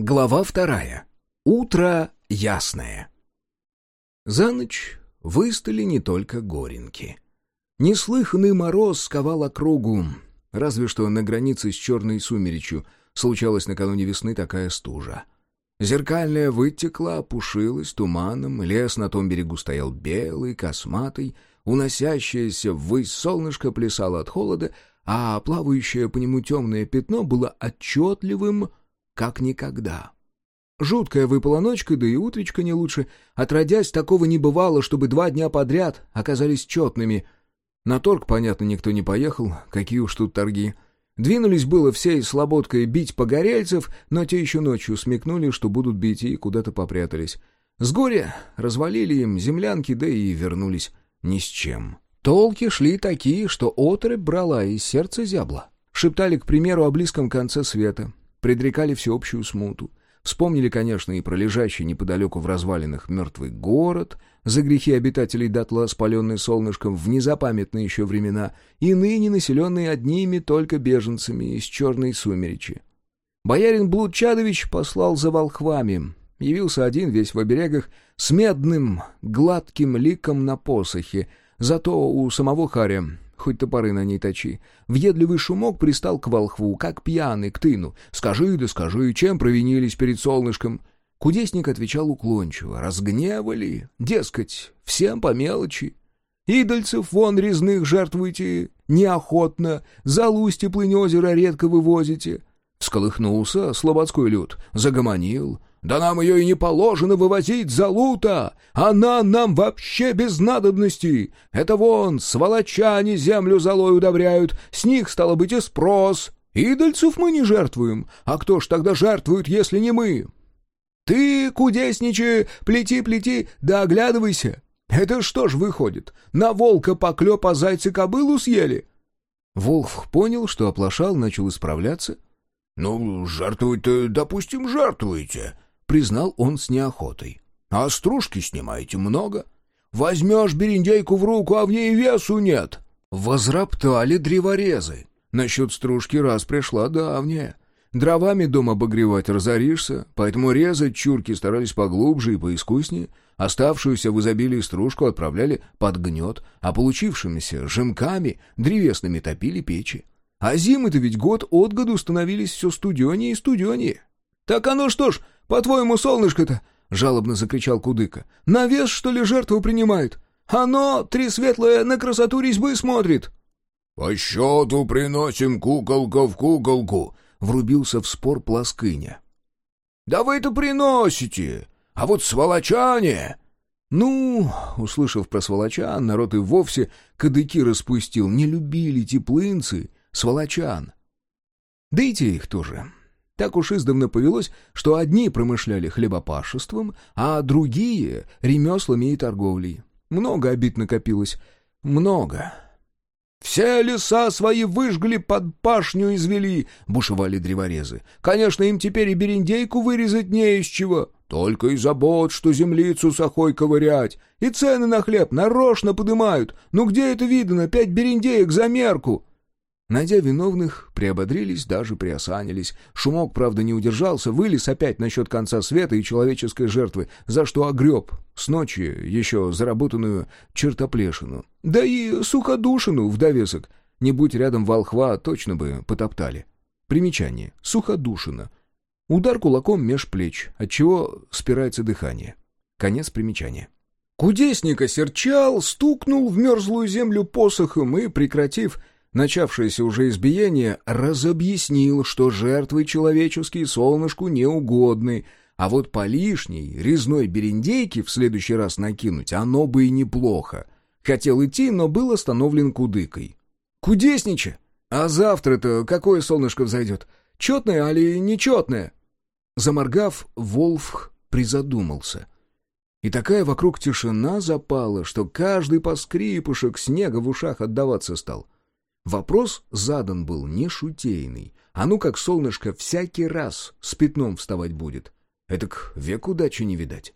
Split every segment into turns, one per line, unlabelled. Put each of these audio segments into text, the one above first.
Глава вторая. Утро ясное. За ночь выстали не только горенки. Неслыханный мороз сковал округу, разве что на границе с черной сумеречью случалась накануне весны такая стужа. Зеркальная вытекла, опушилась туманом, лес на том берегу стоял белый, косматый, уносящееся ввысь солнышко плясало от холода, а плавающее по нему темное пятно было отчетливым, как никогда. Жуткая выпала ночка, да и утречка не лучше. Отродясь, такого не бывало, чтобы два дня подряд оказались четными. На торг, понятно, никто не поехал, какие уж тут торги. Двинулись было всей слободкой бить погорельцев, но те еще ночью смекнули, что будут бить, и куда-то попрятались. С горя развалили им землянки, да и вернулись ни с чем. Толки шли такие, что отрыбь брала и сердце зябло. Шептали, к примеру, о близком конце света, предрекали всеобщую смуту. Вспомнили, конечно, и про лежащий неподалеку в развалинах мертвый город, за грехи обитателей дотла, спаленный солнышком в незапамятные еще времена, и ныне населенные одними только беженцами из черной сумеречи. Боярин Блудчадович послал за волхвами. Явился один весь в оберегах, с медным, гладким ликом на посохе. Зато у самого Харя хоть топоры на ней точи. Въедливый шумок пристал к волхву, как пьяный, к тыну. «Скажи, да скажи, чем провинились перед солнышком?» Кудесник отвечал уклончиво. «Разгневали? Дескать, всем по мелочи. Идольцев вон резных жертвуете неохотно, залу с теплынь озера редко вывозите». Всколыхнулся слободской люд, загомонил. Да нам ее и не положено вывозить за лута! Она нам вообще без надобности! Это вон, сволочане землю золой удобряют, с них, стало быть, и спрос. Идольцев мы не жертвуем, а кто ж тогда жертвует, если не мы? Ты, кудесничай, плети-плети, да оглядывайся. Это что ж выходит, на волка поклеп, а зайцы кобылу съели?» Волх понял, что оплошал, начал исправляться. «Ну, жертвуйте, допустим, жертвуете», признал он с неохотой. «А стружки снимаете много. Возьмешь бериндейку в руку, а в ней весу нет». Возроптали древорезы. Насчет стружки раз пришла давняя. Дровами дом обогревать разоришься, поэтому резать чурки старались поглубже и поискуснее. Оставшуюся в изобилии стружку отправляли под гнет, а получившимися жемками древесными топили печи. А зимы-то ведь год от году становились все студенее и студенее. «Так оно что ж, по-твоему, солнышко-то?» — жалобно закричал Кудыка. «На вес, что ли, жертву принимает? Оно, три светлое, на красоту резьбы смотрит!»
«По счету приносим куколка в куколку!» — врубился в спор плоскыня. «Да вы-то приносите! А вот сволочане!»
Ну, услышав про сволочан, народ и вовсе кадыки распустил. Не любили теплынцы сволочан. Да и те их тоже. Так уж издавна повелось, что одни промышляли хлебопашеством, а другие — ремеслами и торговлей. Много обид накопилось. Много. «Все леса свои выжгли, под пашню извели», — бушевали древорезы. «Конечно, им теперь и бериндейку вырезать не из чего. Только и забот, что землицу сахой ковырять. И цены на хлеб нарочно подымают. Ну где это видно, пять бериндеек за мерку?» Найдя виновных, приободрились, даже приосанились. Шумок, правда, не удержался, вылез опять насчет конца света и человеческой жертвы, за что огреб с ночи еще заработанную чертоплешину. Да и суходушину в довесок. Не будь рядом волхва, точно бы потоптали. Примечание. Суходушина. Удар кулаком меж плеч, отчего спирается дыхание. Конец примечания. Кудесник осерчал, стукнул в мерзлую землю посохом и, прекратив начавшееся уже избиение, разобъяснил, что жертвы человеческие солнышку неугодны, а вот по лишней резной берендейке в следующий раз накинуть оно бы и неплохо. Хотел идти, но был остановлен кудыкой. «Кудесниче! А завтра-то какое солнышко взойдет? Четное али нечетное?» Заморгав, Волф призадумался. И такая вокруг тишина запала, что каждый поскрипушек снега в ушах отдаваться стал — Вопрос задан был не шутейный. А ну как солнышко всякий раз с пятном вставать будет. Этак век удачи не видать.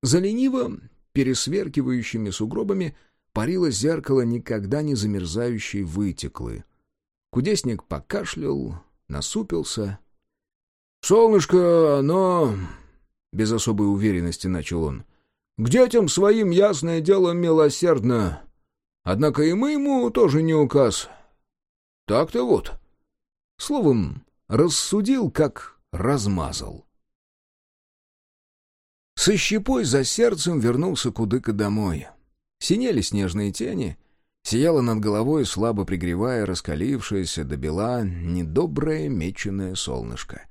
За лениво, пересверкивающими сугробами, парило зеркало никогда не замерзающей вытеклы. Кудесник покашлял, насупился.
«Солнышко, оно...» — без особой уверенности начал он. «К детям своим ясное дело милосердно. Однако и мы ему тоже не указ. Так-то вот».
Словом, рассудил, как размазал. Со щепой за сердцем вернулся Кудыка домой. Синели снежные тени, сияло над головой, слабо пригревая раскалившееся до бела недоброе меченое солнышко.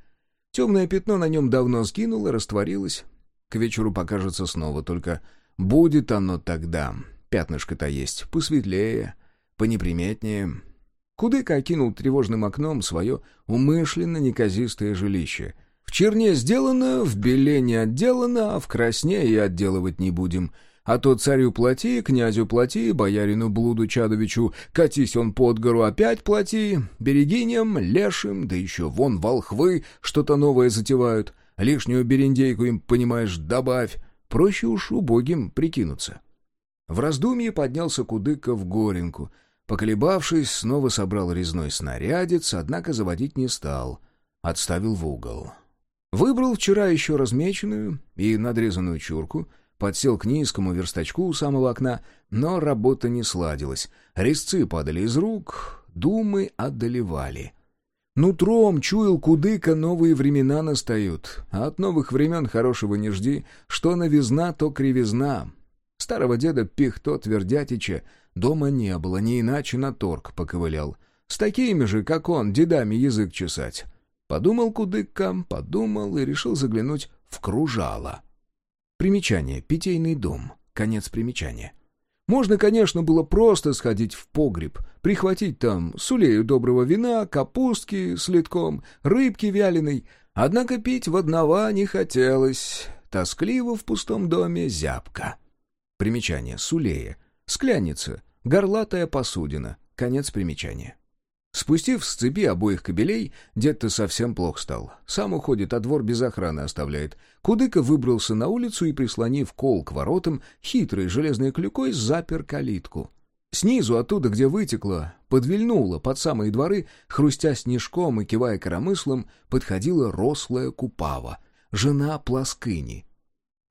Темное пятно на нем давно сгинуло, растворилось. К вечеру покажется снова, только будет оно тогда. Пятнышко-то есть, посветлее, понеприметнее. Кудыка окинул тревожным окном свое умышленно неказистое жилище. В черне сделано, в беле не отделано, а в красне и отделывать не будем — а то царю плати, князю плати, боярину Блуду Чадовичу, катись он под гору, опять плати, берегиням, лешим, да еще вон волхвы что-то новое затевают, лишнюю берендейку им, понимаешь, добавь, проще уж убогим прикинуться. В раздумье поднялся Кудыка в Горенку, поколебавшись, снова собрал резной снарядец, однако заводить не стал, отставил в угол. Выбрал вчера еще размеченную и надрезанную чурку — подсел к низкому верстачку у самого окна, но работа не сладилась. Резцы падали из рук, думы одолевали. Нутром чуял кудыка, новые времена настают, а от новых времен хорошего не жди, что новизна, то кривизна. Старого деда Пихто Твердятича дома не было, не иначе на торг поковылял. С такими же, как он, дедами язык чесать. Подумал кудыка, подумал и решил заглянуть в кружало. Примечание. Питейный дом. Конец примечания. Можно, конечно, было просто сходить в погреб, прихватить там сулею доброго вина, капустки с литком, рыбки вяленой, однако пить в одного не хотелось. Тоскливо в пустом доме зябко. Примечание. Сулея. Скляница. Горлатая посудина. Конец примечания. Спустив с цепи обоих кобелей, дед-то совсем плох стал. Сам уходит, а двор без охраны оставляет. Кудыка выбрался на улицу и, прислонив кол к воротам, хитрой железной клюкой запер калитку. Снизу, оттуда, где вытекло, подвильнуло под самые дворы, хрустя снежком и кивая коромыслом, подходила рослая купава, жена плоскыни.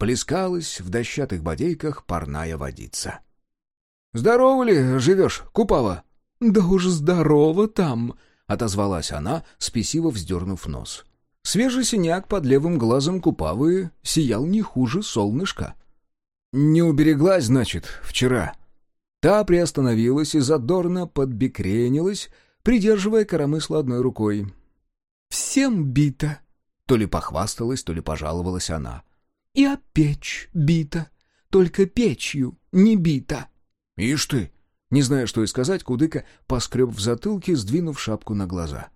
Плескалась в дощатых бодейках парная водица. — Здорово ли живешь, купава? «Да уж здорово там!» — отозвалась она, спесиво вздернув нос. Свежий синяк под левым глазом Купавы сиял не хуже солнышка. «Не убереглась, значит, вчера?» Та приостановилась и задорно подбекренилась, придерживая коромысло одной рукой. «Всем бита!» То ли похвасталась, то ли пожаловалась она. «И о печь бита, только печью не бита!» «Ишь ты!» Не зная, что и сказать, Кудыка поскреб в затылке, сдвинув шапку на глаза.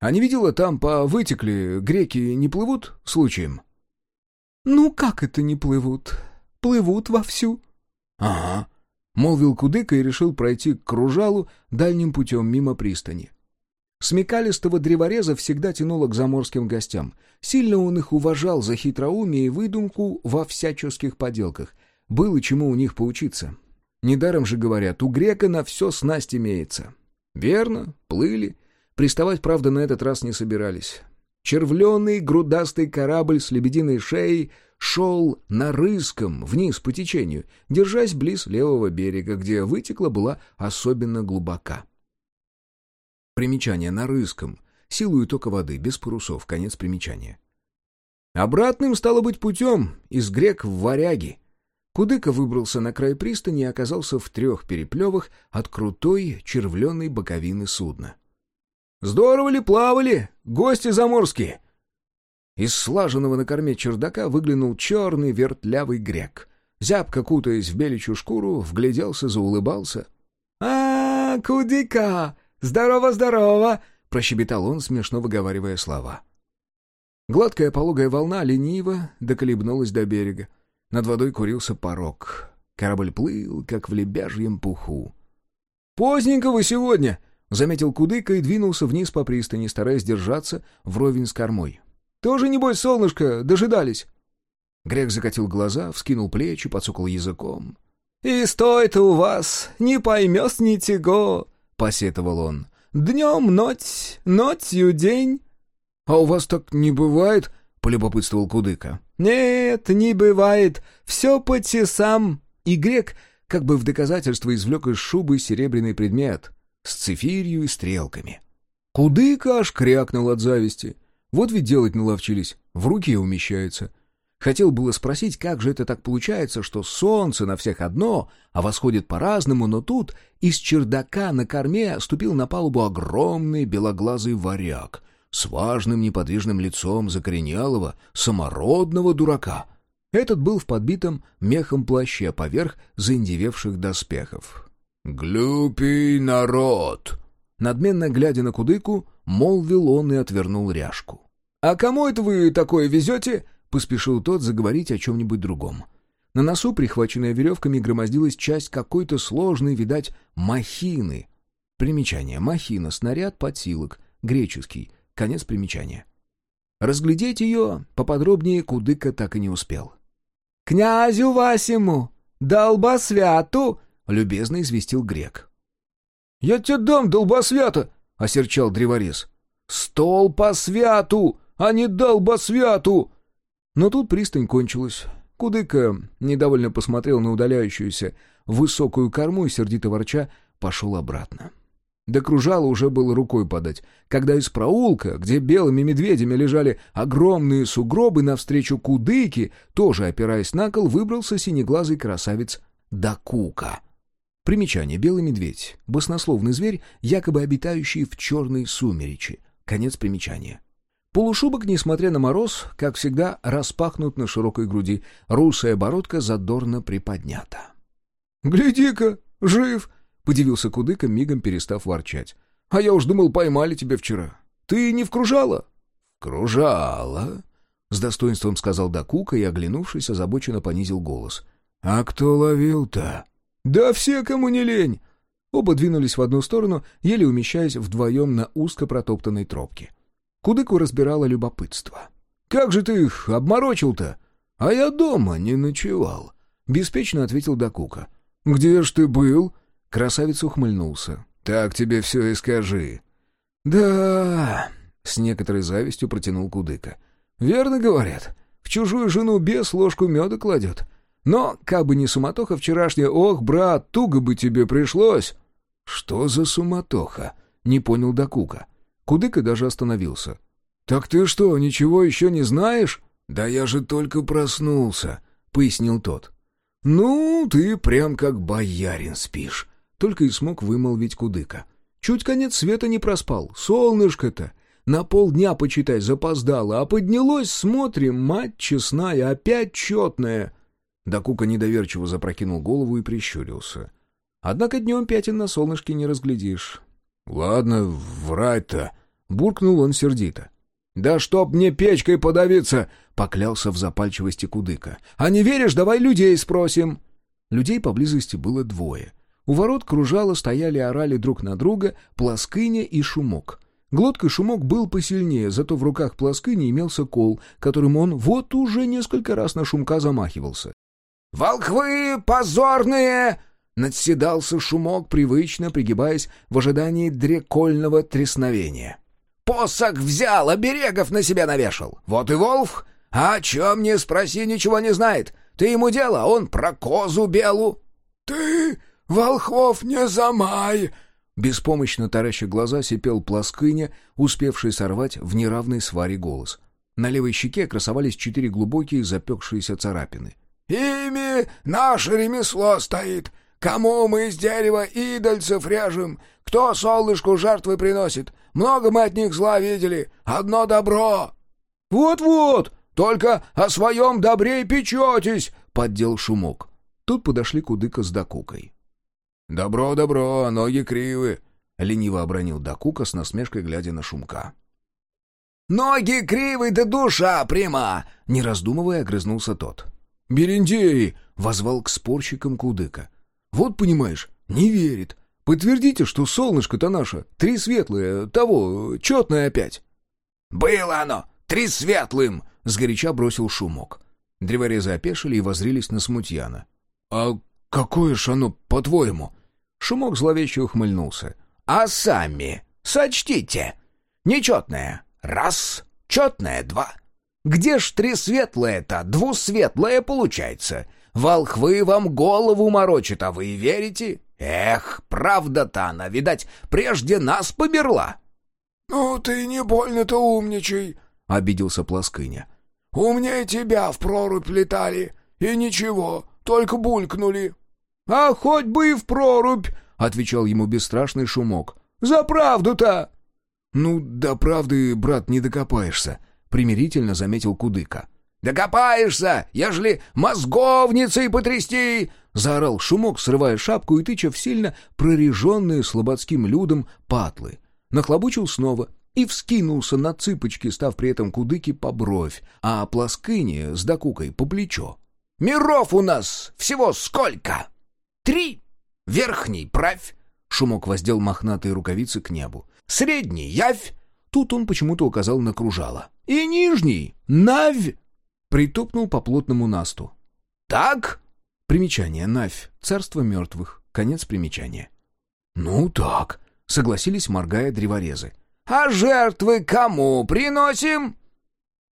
«А не видела, там по вытекли греки не плывут случаем?» «Ну как это не плывут? Плывут вовсю». «Ага», — молвил Кудыка и решил пройти к кружалу дальним путем мимо пристани. Смекалистого древореза всегда тянуло к заморским гостям. Сильно он их уважал за хитроумие и выдумку во всяческих поделках. Было чему у них поучиться. Недаром же говорят, у грека на все снасть имеется. Верно, плыли. Приставать, правда, на этот раз не собирались. Червленый грудастый корабль с лебединой шеей шел на рыском вниз по течению, держась близ левого берега, где вытекла была особенно глубока. Примечание на рыском. Силу и тока воды, без парусов, конец примечания. Обратным стало быть путем из грек в варяги. Кудыка выбрался на край пристани и оказался в трех переплевах от крутой червленой боковины судна. «Здорово ли плавали, гости заморские?» Из слаженного на корме чердака выглянул черный вертлявый грек. Зябко, кутаясь в беличью шкуру, вгляделся, заулыбался. «А, -а Кудыка! Здорово-здорово!» — прощебетал он, смешно выговаривая слова. Гладкая пологая волна лениво доколебнулась до берега. Над водой курился порог. Корабль плыл, как в лебяжьем пуху. «Поздненько вы сегодня!» — заметил Кудыка и двинулся вниз по пристани, стараясь держаться вровень с кормой. «Тоже, небось, солнышко, дожидались!» Грек закатил глаза, вскинул плечи, подсокал языком. «И стой-то у вас, не поймешь ни тяго!» — посетовал он. «Днем ночь, ночью день!»
«А у вас так не бывает?» — полюбопытствовал Кудыка.
«Нет, не бывает. Все по часам». И грек как бы в доказательство извлек из шубы серебряный предмет с цифирью и стрелками.
Кудыка аж крякнул от зависти. Вот ведь делать наловчились, в руке умещается. Хотел было спросить, как же это так получается, что солнце на всех одно, а восходит по-разному, но тут из чердака на корме ступил на палубу огромный белоглазый варяг с важным неподвижным лицом закоренелого, самородного дурака. Этот был в подбитом мехом плаще поверх заиндевевших доспехов.
«Глюпий народ!»
Надменно глядя на кудыку, молвил он и отвернул ряжку.
«А кому это вы такое везете?»
— поспешил тот заговорить о чем-нибудь другом. На носу, прихваченная веревками, громоздилась часть какой-то сложной, видать, махины. Примечание. Махина — снаряд, подсилок, греческий. Конец примечания. Разглядеть ее поподробнее Кудыка так и не успел.
«Князю Васиму! Долбосвяту!»
— любезно известил грек.
«Я тебе дам долбосвята!» — осерчал древорез. «Стол по святу, а не долбосвяту!»
Но тут пристань кончилась. Кудыка недовольно посмотрел на удаляющуюся высокую корму и, сердито ворча, пошел обратно. До кружала уже было рукой подать, когда из проулка, где белыми медведями лежали огромные сугробы навстречу кудыки, тоже опираясь на кол, выбрался синеглазый красавец Дакука. Примечание. Белый медведь. Баснословный зверь, якобы обитающий в черной сумеречи. Конец примечания. Полушубок, несмотря на мороз, как всегда, распахнут на широкой груди, русая бородка задорно приподнята.
«Гляди-ка, жив!» — подивился Кудыка, мигом перестав ворчать. «А я уж думал, поймали тебя вчера. Ты не вкружала?»
«Вкружала?» — с достоинством сказал Дакука и, оглянувшись, озабоченно понизил голос. «А кто ловил-то?»
«Да все, кому не лень!» Оба двинулись в одну сторону, еле умещаясь вдвоем на узко протоптанной тропке. Кудыку разбирало любопытство. «Как же ты их обморочил-то?»
«А я дома не ночевал», — беспечно ответил Дакука.
«Где ж ты был?»
Красавец ухмыльнулся.
«Так тебе все и скажи».
«Да...» — с некоторой завистью протянул Кудыка.
«Верно говорят. В чужую жену бес ложку меда кладет. Но, как бы не суматоха вчерашняя, ох, брат, туго бы тебе пришлось».
«Что за суматоха?» — не понял Дакука.
Кудыка даже остановился.
«Так ты что, ничего еще не знаешь?»
«Да я же только проснулся», — пояснил тот.
«Ну, ты прям как боярин спишь», — только и смог вымолвить Кудыка. «Чуть конец света не проспал, солнышко-то. На полдня, почитай, запоздало, а поднялось, смотрим, мать честная, опять четная». Дакука недоверчиво запрокинул голову и прищурился. Однако днем пятен на солнышке не разглядишь.
«Ладно, врать-то», Буркнул он сердито.
«Да чтоб мне печкой подавиться!» — поклялся в запальчивости Кудыка. «А не веришь, давай людей спросим!» Людей поблизости было двое. У ворот кружало, стояли и орали друг на друга Плоскыня и Шумок. Глоткой Шумок был посильнее, зато в руках Плоскыни имелся кол, которым он вот уже несколько раз на Шумка замахивался.
«Волхвы позорные!»
Надседался Шумок, привычно пригибаясь в ожидании дрекольного тресновения.
Посох взял, оберегов на себя навешал. Вот и Волф, а о чем не спроси, ничего не знает. Ты ему дело, а он про козу белу.
Ты, волхвов, не замай!»
Беспомощно тараща глаза сипел плоскыня, успевший сорвать в неравной сваре голос. На левой щеке красовались четыре глубокие запекшиеся царапины.
«Ими наше ремесло стоит. Кому мы из дерева идольцев режем? Кто солнышку жертвы приносит? Много мы от них зла видели. Одно добро!»
«Вот-вот! Только о своем добре и печетесь!» — поддел шумок.
Тут подошли Кудыка с Дакукой.
«Добро, добро, ноги кривы!»
— лениво обронил Дакука с насмешкой, глядя на шумка.
«Ноги кривы да душа пряма!» — не раздумывая, огрызнулся тот.
«Берендеи!» — возвал к спорщикам Кудыка. «Вот, понимаешь, не верит. Подтвердите, что солнышко-то наше, три светлые, того, четное опять».
«Было оно, три светлым!» — сгоряча бросил шумок.
Древорезы опешили и возрились на смутьяна.
«А какое ж оно, по-твоему?»
Шумок зловеще ухмыльнулся.
«А сами сочтите. Нечетное — раз, четное два. Где ж тресветлое-то, двусветлое получается? Волхвы вам голову морочат, а вы верите? Эх, правда-то она, видать, прежде нас померла.
«Ну ты не больно-то умничай», — обиделся Плоскыня. «Умнее тебя в прорубь летали, и ничего, только булькнули».
«А хоть бы и в прорубь!» — отвечал ему бесстрашный шумок. «За правду-то!»
«Ну, до правды, брат, не докопаешься», — примирительно заметил Кудыка.
«Докопаешься, ежели мозговницей потрясти!»
— заорал шумок, срывая шапку и тыча в сильно прореженные слободским людом патлы. Нахлобучил снова и вскинулся на цыпочки, став при этом Кудыки по бровь, а Плоскыни с докукой по плечо.
«Миров у нас всего сколько?» Три. Верхний правь.
Шумок воздел мохнатые рукавицы к небу.
Средний явь.
Тут он почему-то указал на кружало. И нижний навь. Притопнул по плотному насту.
Так?
Примечание навь. Царство мертвых. Конец примечания.
Ну так,
согласились, моргая древорезы.
А жертвы кому приносим?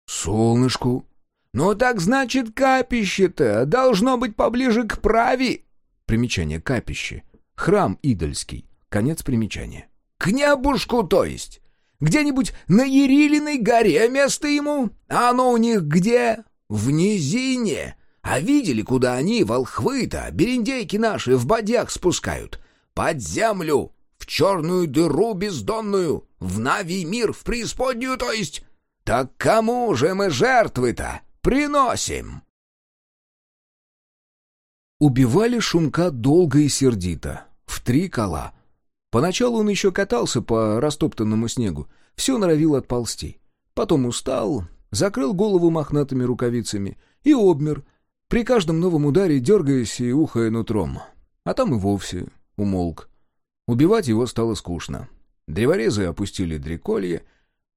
Солнышку.
Ну так значит, капище-то должно быть поближе к прави.
Примечание капище. Храм идольский. Конец примечания.
К небушку, то есть. Где-нибудь на Ерилиной горе место ему? А оно у них где? В низине. А видели, куда они, волхвы-то, берендейки наши, в бодях спускают? Под землю, в черную дыру бездонную, в Нави мир, в преисподнюю, то есть. Так кому же мы жертвы-то приносим?»
Убивали Шумка долго и сердито, в три кола. Поначалу он еще катался по растоптанному снегу, все норовил отползти. Потом устал, закрыл голову мохнатыми рукавицами и обмер, при каждом новом ударе дергаясь и ухая нутром. А там и вовсе умолк. Убивать его стало скучно. Древорезы опустили дреколье,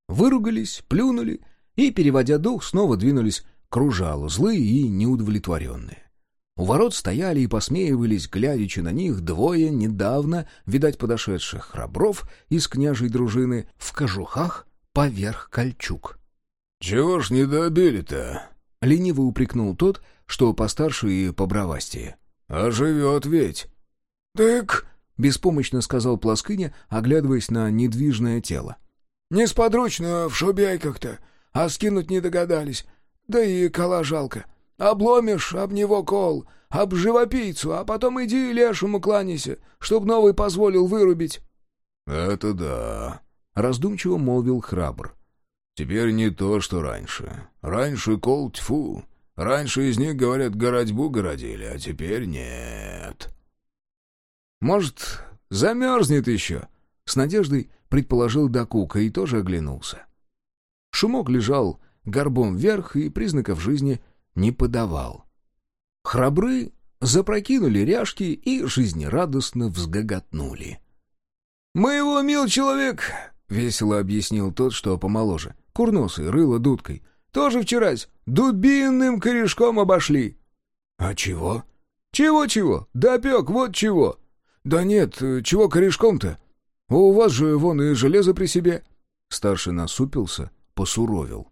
выругались, плюнули и, переводя дух, снова двинулись к кружалу, злые и неудовлетворенные. У ворот стояли и посмеивались, глядячи на них, двое недавно, видать, подошедших храбров из княжей дружины в кожухах поверх кольчуг.
— Чего ж не добили-то?
— лениво упрекнул тот, что постарше и побровастее.
— А живет ведь.
— Так...
— беспомощно сказал Плоскыня, оглядываясь на недвижное тело.
— Несподручно в шубяйках-то, а скинуть не догадались. Да и кола жалко. — Обломишь об него кол, об живопийцу, а потом иди лешему кланяйся, чтоб новый позволил вырубить».
«Это да», —
раздумчиво молвил храбр.
«Теперь не то, что раньше. Раньше кол тьфу. Раньше из них, говорят, городьбу городили, а теперь нет».
«Может, замерзнет еще?» — с надеждой предположил Дакука и тоже оглянулся. Шумок лежал горбом вверх, и признаков жизни не подавал. Храбры запрокинули ряжки и жизнерадостно взгоготнули.
«Мы его, мил человек!»
— весело объяснил тот, что помоложе. Курносый, рыло дудкой. «Тоже вчерась дубинным корешком обошли».
«А чего?»
«Чего-чего? Допек, вот чего!»
«Да нет, чего корешком-то? У вас же вон и железо при себе».
Старший насупился, посуровил.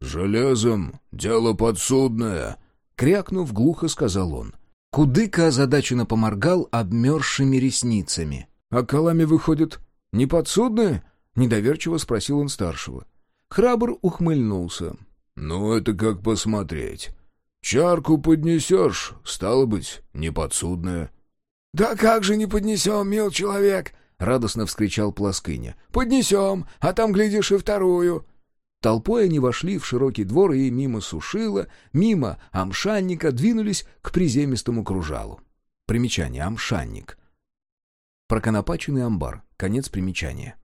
«Железом дело подсудное», —
крякнув, глухо сказал он. Кудыка озадаченно поморгал обмерзшими ресницами.
«А колами, выходит, не подсудное?» — недоверчиво спросил он старшего.
Храбр ухмыльнулся.
«Ну, это как посмотреть. Чарку поднесешь, стало быть, не подсудное».
«Да как же не поднесем, мил человек!» — радостно вскричал Плоскыня. «Поднесем, а там, глядишь, и вторую».
Толпой они вошли в широкий двор и мимо сушила, мимо амшанника двинулись к приземистому кружалу. Примечание. Амшанник. Проконопаченный амбар. Конец примечания.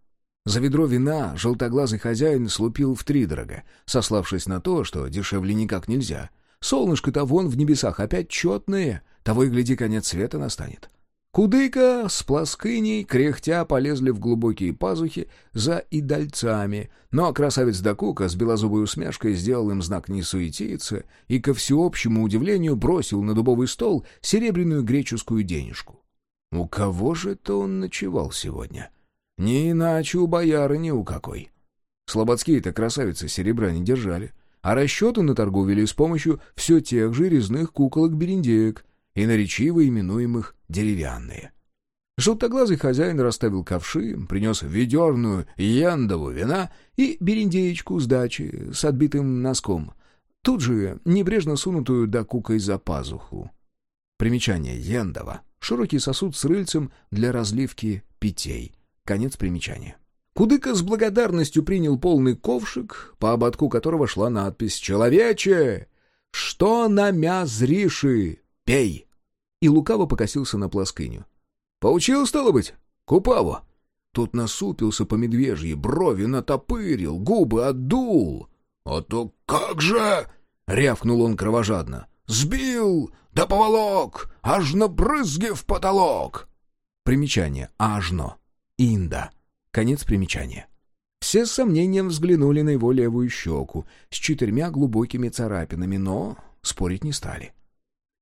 За ведро вина желтоглазый хозяин слупил втридорога, сославшись на то, что дешевле никак нельзя. Солнышко-то вон в небесах опять четное, того и гляди, конец света настанет. Кудыка с плоскыней, кряхтя, полезли в глубокие пазухи за идальцами, но красавец Дакука с белозубой усмешкой сделал им знак не суетиться и, ко всеобщему удивлению, бросил на дубовый стол серебряную греческую денежку. У кого же это он ночевал сегодня? Не иначе у бояры ни у какой. Слободские-то красавицы серебра не держали, а расчеты на торгу вели с помощью все тех же резных куколок-бериндеек и наречиво именуемых «деревянные». Желтоглазый хозяин расставил ковши, принес ведерную яндову вина и бериндеечку с дачи с отбитым носком, тут же небрежно сунутую до кукой за пазуху. Примечание яндова — широкий сосуд с рыльцем для разливки питей. Конец примечания. Кудыка с благодарностью принял полный ковшик, по ободку которого шла надпись «Человече! Что на мя зриши? Пей!» И лукаво покосился на плоскыню. Поучил, стало быть? Купаву. Тут насупился по медвежьи, брови натопырил, губы отдул. «А то как же!» — рявкнул он кровожадно. «Сбил! Да поволок! Аж на брызги в потолок!» Примечание. Ажно. Инда. Конец примечания. Все с сомнением взглянули на его левую щеку с четырьмя глубокими царапинами, но спорить не стали.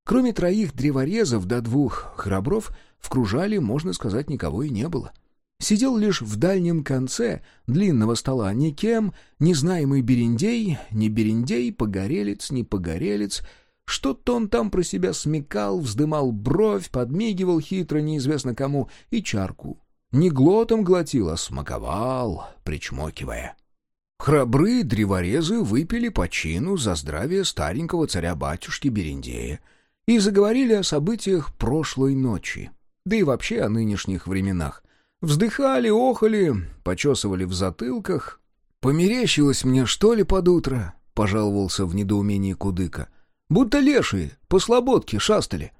Кроме троих древорезов до двух храбров, в кружале, можно сказать, никого и не было. Сидел лишь в дальнем конце длинного стола никем, незнаемый бериндей, не бериндей, погорелец, не погорелец. Что-то он там про себя смекал, вздымал бровь, подмигивал хитро неизвестно кому и чарку. Не глотом глотил, а смаковал, причмокивая. Храбрые древорезы выпили по чину за здравие старенького царя-батюшки Берендея — и заговорили о событиях прошлой ночи, да и вообще о нынешних временах. Вздыхали, охали, почесывали в затылках. «Померещилось мне, что ли, под утро?» — пожаловался в недоумении Кудыка. «Будто лешие по слободке шастали».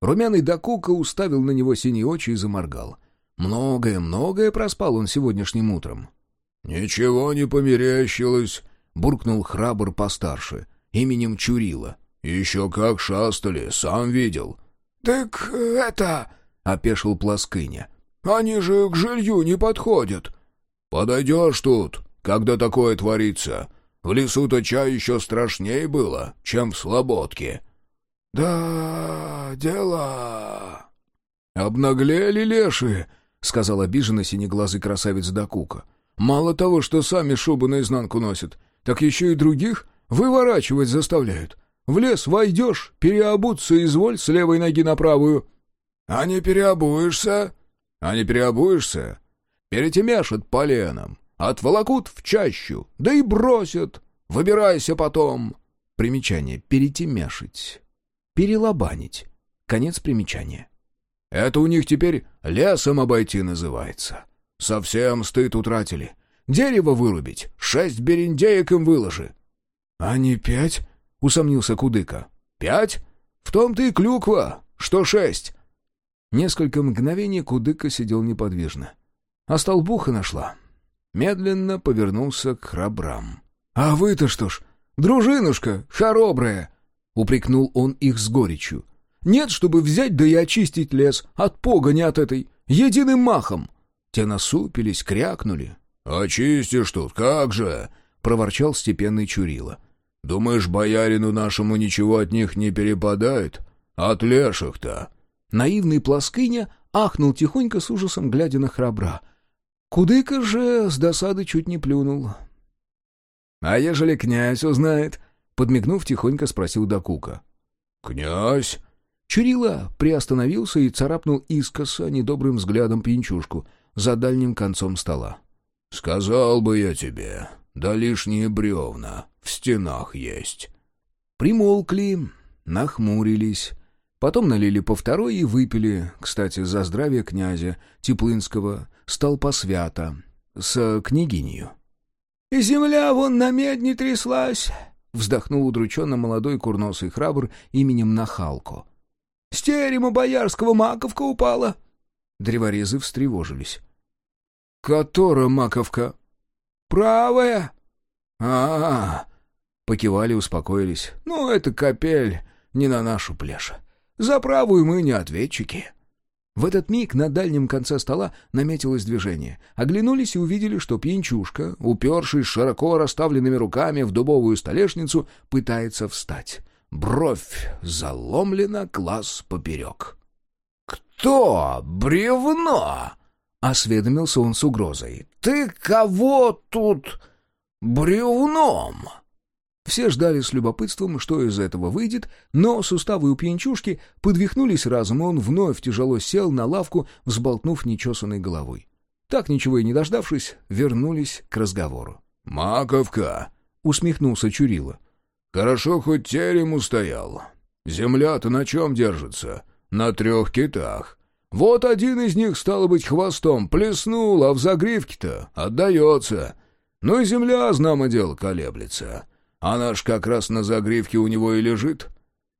Румяный Дакука уставил на него синие очи и заморгал. Многое-многое проспал он сегодняшним утром.
«Ничего не померещилось», —
буркнул храбр постарше, именем Чурила.
«Еще как шастали, сам видел».
«Так это...»
— опешил Плоскыня.
«Они же к жилью не подходят».
«Подойдешь тут, когда такое творится. В лесу-то чай еще страшнее было, чем в слободке».
«Да, дело...»
«Обнаглели леши», — сказал обиженно синеглазый красавец Дакука. «Мало того, что сами шубы наизнанку носят, так еще и других выворачивать заставляют. В лес войдешь, переобуться изволь с левой ноги на правую.
А не переобуешься?
А не переобуешься? Перетемяшат поленом, отволокут в чащу, да и бросят. Выбирайся потом.
Примечание. Перетемяшить. Перелобанить. Конец примечания.
Это у них теперь лесом обойти называется. Совсем стыд утратили. Дерево вырубить, шесть берендеек им выложи.
— А не пять?
— усомнился Кудыка. «Пять? В том-то и клюква, что шесть».
Несколько мгновений Кудыка сидел неподвижно. А столбуха нашла. Медленно повернулся к храбрам.
«А вы-то что ж, дружинушка, хоробрая!»
— упрекнул он их с горечью. «Нет, чтобы взять да и очистить лес от погони от этой, единым махом!» Те насупились, крякнули.
«Очистишь тут, как же!» — проворчал степенный Чурила. Думаешь, боярину нашему ничего от них не перепадает? От леших-то!»
Наивный плоскыня ахнул тихонько с ужасом, глядя на храбра. Кудыка же с досады чуть не плюнул. «А ежели князь узнает?» — подмигнув, тихонько спросил Дакука.
«Князь?»
Чурила приостановился и царапнул искоса недобрым взглядом пьянчушку за дальним концом стола.
«Сказал бы я тебе, да лишние бревна в стенах есть».
Примолкли, нахмурились, потом налили по второй и выпили, кстати, за здравие князя Теплынского, столпосвята, с княгинью.
«И земля вон на медне тряслась», —
вздохнул удрученно молодой курносый храбр именем Нахалко.
«С терема боярского маковка упала».
Древорезы встревожились. «Котора маковка?»
«Правая».
«А-а-а!» Покивали, успокоились. «Ну, это капель, не на нашу плешь. За правую мы не ответчики». В этот миг на дальнем конце стола наметилось движение. Оглянулись и увидели, что пьянчушка, упершись широко расставленными руками в дубовую столешницу, пытается встать. Бровь заломлена, глаз поперек.
«Кто? Бревно!» — осведомился он с угрозой. «Ты кого тут бревном!»
Все ждали с любопытством, что из этого выйдет, но суставы у пьянчушки подвихнулись разом, и он вновь тяжело сел на лавку, взболтнув нечесанной головой. Так, ничего и не дождавшись, вернулись к разговору.
«Маковка!»
— усмехнулся Чурила.
«Хорошо, хоть терем устоял. Земля-то на чем держится? На трех китах. Вот один из них, стало быть, хвостом плеснул, а в загривке-то отдается. Ну и земля, знамо дело, колеблется. Она ж как раз на загривке у него и лежит.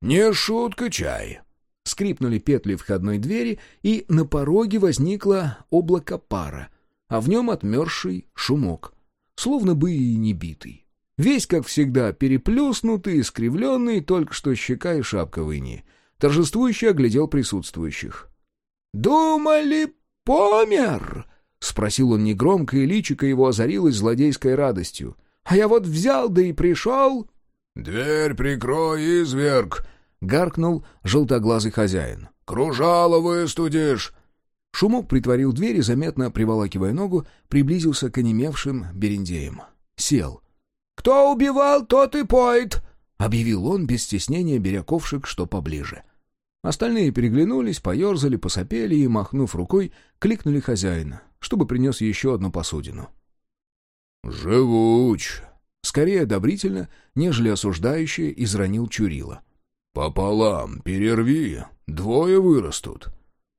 Не шутка чай».
Скрипнули петли входной двери, и на пороге возникло облако пара, а в нем отмерзший шумок, словно бы и не битый. Весь, как всегда, переплюснутый, искривленный, только что щека и шапка в инии. Торжествующе оглядел присутствующих. «Думали, помер?» — спросил он негромко, и личико его озарилось злодейской радостью. «А я вот взял, да и пришел...»
«Дверь прикрой, изверг!»
— гаркнул желтоглазый хозяин.
«Кружало выстудишь!»
Шумок притворил дверь и, заметно приволакивая ногу, приблизился к онемевшим берендеям. Сел. «Кто убивал, тот и поет!» — объявил он, без стеснения беря ковшик, что поближе. Остальные переглянулись, поерзали, посопели и, махнув рукой, кликнули хозяина, чтобы принес еще одну посудину.
«Живуч!»
Скорее одобрительно, нежели осуждающе, изранил Чурила.
«Пополам перерви, двое вырастут».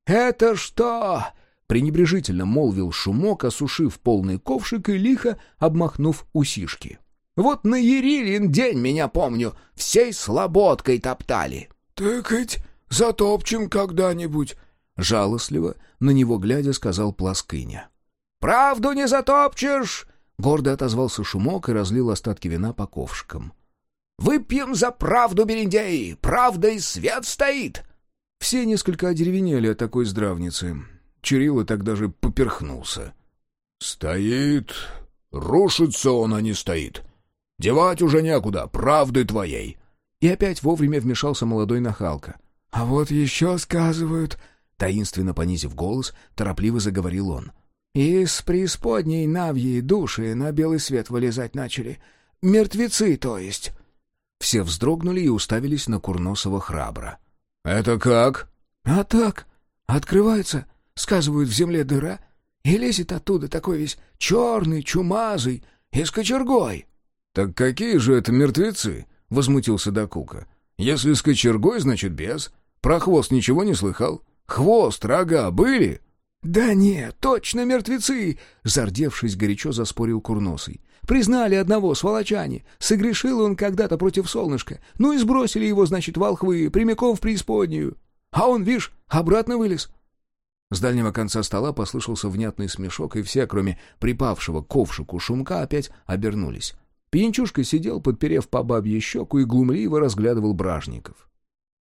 «Это что?» — пренебрежительно молвил Шумок, осушив полный ковшик и лихо обмахнув усишки. «Вот на Ерилин день, меня помню, всей слободкой топтали».
«Тыкать затопчем когда-нибудь», —
жалостливо, на него глядя, сказал Пласкыня.
«Правду не затопчешь!»
— гордо отозвался Шумок и разлил остатки вина по ковшикам.
Выпьем за правду, Берендей! Правда и свет стоит!»
Все несколько одеревенели от такой здравницы. Чурила так даже поперхнулся.
«Стоит. Рушится он, а не стоит. Девать уже некуда, правды твоей!»
И опять вовремя вмешался молодой нахалка.
«А вот еще сказывают...»
Таинственно понизив голос, торопливо заговорил он.
«Из преисподней навьи души на белый свет вылезать начали. Мертвецы, то есть.
Все вздрогнули и уставились на Курносова храбро.
«Это как?»
«А так. Открывается, сказывают, в земле дыра, и лезет оттуда такой весь черный, чумазый и с кочергой».
«Так какие же это мертвецы?» — возмутился Дакука. «Если с кочергой, значит без. Про хвост ничего не слыхал? Хвост, рога были?»
«Да нет, точно мертвецы!» — зардевшись горячо заспорил Курносый. Признали одного, сволочане. Согрешил он когда-то против солнышка. Ну и сбросили его, значит, волхвы, прямиком в преисподнюю. А он, видишь, обратно вылез.
С дальнего конца стола послышался внятный смешок, и все, кроме припавшего к ковшику шумка, опять обернулись. Пьянчушка сидел, подперев по бабье щеку, и глумливо разглядывал бражников.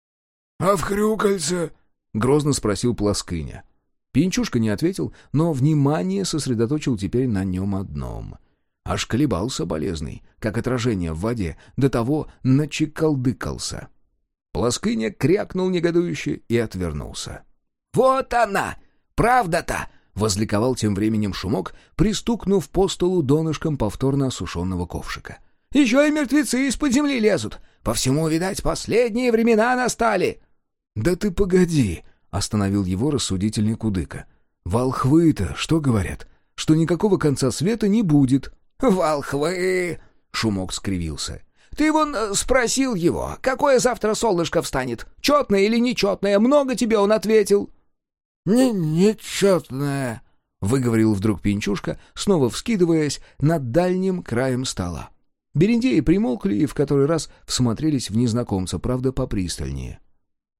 — А в хрюкальце?
— грозно спросил Плоскыня. Пьянчушка не ответил, но внимание сосредоточил теперь на нем одном — Аж колебался болезный, как отражение в воде, до того начекалдыкался. Плоскыня крякнул негодующе и отвернулся.
«Вот она! Правда-то!» — возликовал тем временем шумок, пристукнув по столу донышком повторно осушенного ковшика. «Еще и мертвецы из-под земли лезут! По всему, видать, последние времена настали!»
«Да ты погоди!» — остановил его рассудительный кудыка. «Волхвы-то что говорят? Что никакого конца света не будет!»
«Волхвы!» — Шумок скривился. «Ты вон э, спросил его, какое завтра солнышко встанет? Четное или нечетное? Много тебе он ответил?»
«Не нечетное», — выговорил вдруг Пинчушка, снова вскидываясь над дальним краем стола. Берендеи примолкли и в который раз всмотрелись в незнакомца, правда, попристальнее.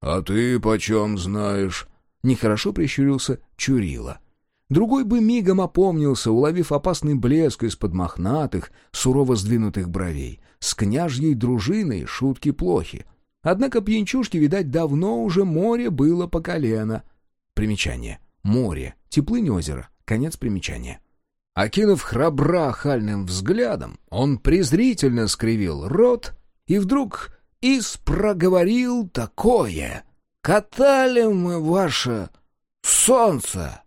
«А ты почем знаешь?»
— нехорошо прищурился Чурила. — Другой бы мигом опомнился, уловив опасный блеск из-под мохнатых, сурово сдвинутых бровей. С княжьей дружиной шутки плохи. Однако пьянчушке, видать, давно уже море было по колено. Примечание. Море. Теплынь озера. Конец примечания. Окинув храбра хальным взглядом, он презрительно скривил рот и вдруг испроговорил такое. «Катали мы ваше солнце!»